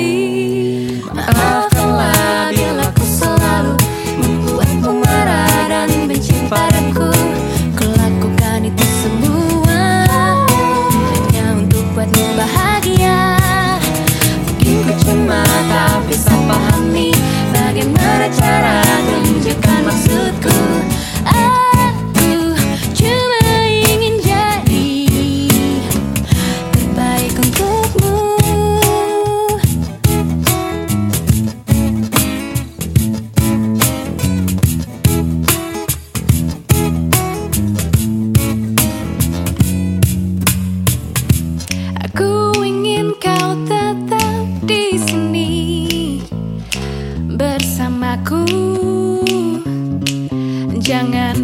sleep. I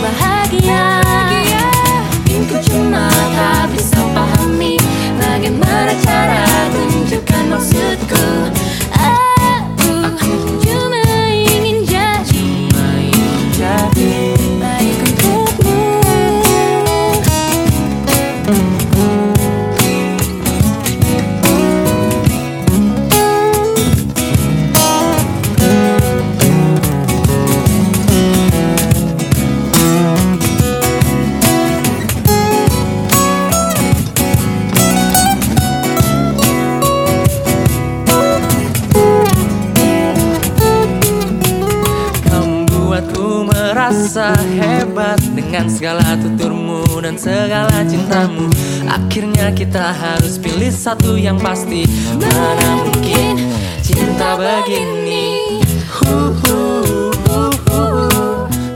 behind merasa hebat dengan segala tuturmu dan segala cintamu Akhirnya kita harus pilih satu yang pasti Mana mungkin cinta begini.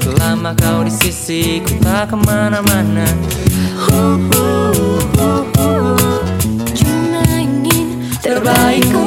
Selama kau di sisi ku tak ke mana-mana. Cuma ingin terbaikku